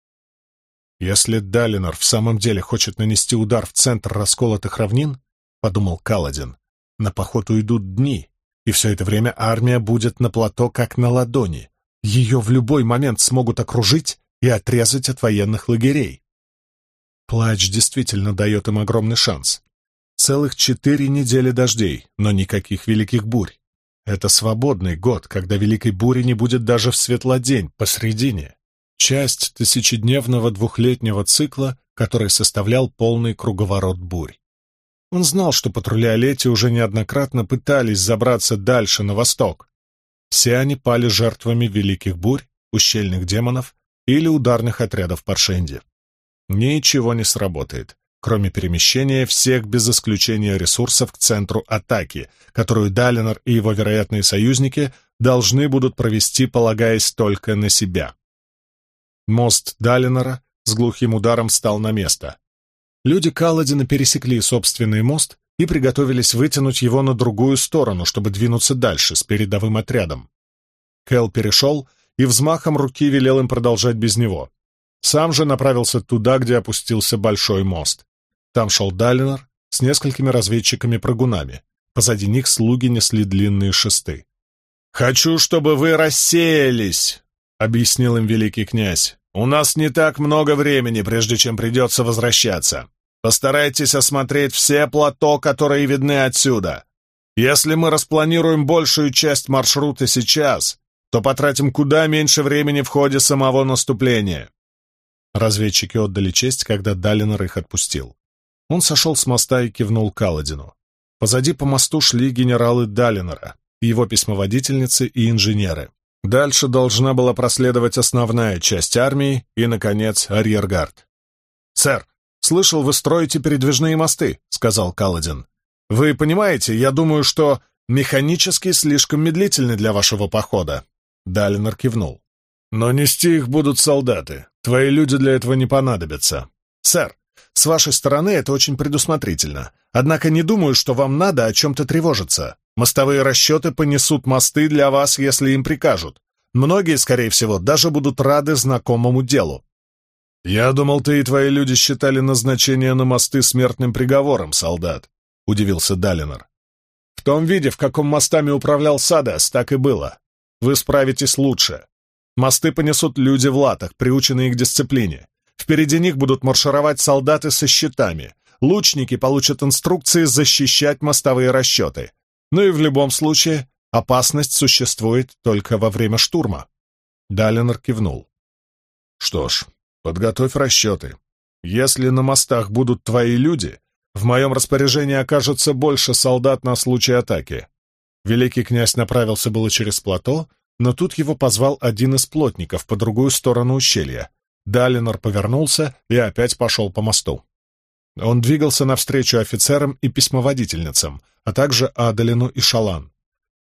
Если Далинор в самом деле хочет нанести удар в центр расколотых равнин, — подумал Каладин, — на поход уйдут дни, и все это время армия будет на плато как на ладони. Ее в любой момент смогут окружить и отрезать от военных лагерей. Плач действительно дает им огромный шанс. Целых четыре недели дождей, но никаких великих бурь. Это свободный год, когда великой бури не будет даже в светлодень, посредине. Часть тысячедневного двухлетнего цикла, который составлял полный круговорот бурь. Он знал, что патрули Олети уже неоднократно пытались забраться дальше, на восток. Все они пали жертвами великих бурь, ущельных демонов или ударных отрядов Паршенди. Ничего не сработает кроме перемещения всех без исключения ресурсов к центру атаки, которую Далинор и его вероятные союзники должны будут провести, полагаясь только на себя. Мост Далинора с глухим ударом встал на место. Люди Каладина пересекли собственный мост и приготовились вытянуть его на другую сторону, чтобы двинуться дальше с передовым отрядом. Кэл перешел и взмахом руки велел им продолжать без него. Сам же направился туда, где опустился большой мост. Там шел Далинор с несколькими разведчиками-прыгунами. Позади них слуги несли длинные шесты. «Хочу, чтобы вы рассеялись», — объяснил им великий князь. «У нас не так много времени, прежде чем придется возвращаться. Постарайтесь осмотреть все плато, которые видны отсюда. Если мы распланируем большую часть маршрута сейчас, то потратим куда меньше времени в ходе самого наступления». Разведчики отдали честь, когда Далинор их отпустил. Он сошел с моста и кивнул Каладину. Позади по мосту шли генералы Далинора, его письмоводительницы и инженеры. Дальше должна была проследовать основная часть армии и, наконец, арьергард. «Сэр, слышал, вы строите передвижные мосты», — сказал Каладин. «Вы понимаете, я думаю, что механически слишком медлительны для вашего похода». Далинор кивнул. «Но нести их будут солдаты. Твои люди для этого не понадобятся. Сэр, с вашей стороны это очень предусмотрительно. Однако не думаю, что вам надо о чем-то тревожиться. Мостовые расчеты понесут мосты для вас, если им прикажут. Многие, скорее всего, даже будут рады знакомому делу. «Я думал, ты и твои люди считали назначение на мосты смертным приговором, солдат», — удивился Далинор. «В том виде, в каком мостами управлял Садас, так и было. Вы справитесь лучше. Мосты понесут люди в латах, приученные к дисциплине. Впереди них будут маршировать солдаты со щитами. Лучники получат инструкции защищать мостовые расчеты. Ну и в любом случае опасность существует только во время штурма. Далинор кивнул. Что ж, подготовь расчеты. Если на мостах будут твои люди, в моем распоряжении окажется больше солдат на случай атаки. Великий князь направился было через плато, но тут его позвал один из плотников по другую сторону ущелья. Далинор повернулся и опять пошел по мосту. Он двигался навстречу офицерам и письмоводительницам, а также Адалину и Шалан.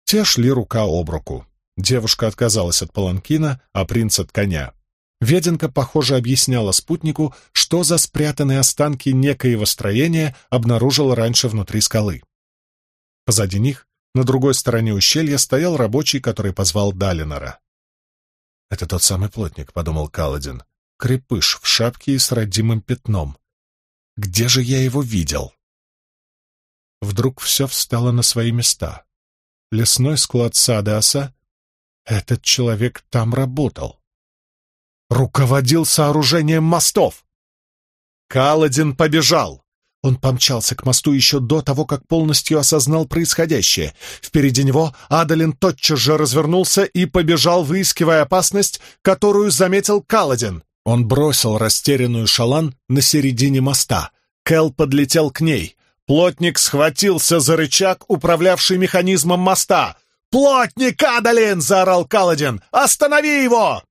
Те шли рука об руку. Девушка отказалась от паланкина, а принц от коня. Веденка, похоже, объясняла спутнику, что за спрятанные останки некоего строения обнаружил раньше внутри скалы. Позади них, на другой стороне ущелья, стоял рабочий, который позвал Далинора. «Это тот самый плотник», — подумал Каладин крепыш в шапке и с родимым пятном. Где же я его видел? Вдруг все встало на свои места. Лесной склад Садаса, Этот человек там работал. Руководил сооружением мостов. Каладин побежал. Он помчался к мосту еще до того, как полностью осознал происходящее. Впереди него Адалин тотчас же развернулся и побежал, выискивая опасность, которую заметил Каладин. Он бросил растерянную шалан на середине моста. Кэл подлетел к ней. Плотник схватился за рычаг, управлявший механизмом моста. «Плотник, Адалин!» — заорал Каладин. «Останови его!»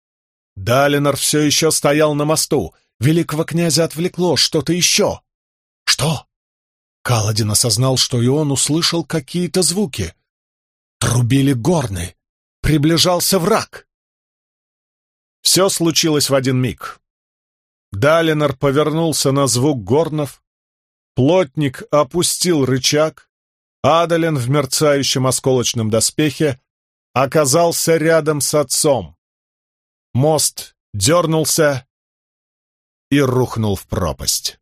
Далинор все еще стоял на мосту. Великого князя отвлекло что-то еще. «Что?» Каладин осознал, что и он услышал какие-то звуки. Трубили горны. Приближался враг. Все случилось в один миг. Далинор повернулся на звук горнов. Плотник опустил рычаг. Адалин в мерцающем осколочном доспехе оказался рядом с отцом. Мост дернулся и рухнул в пропасть.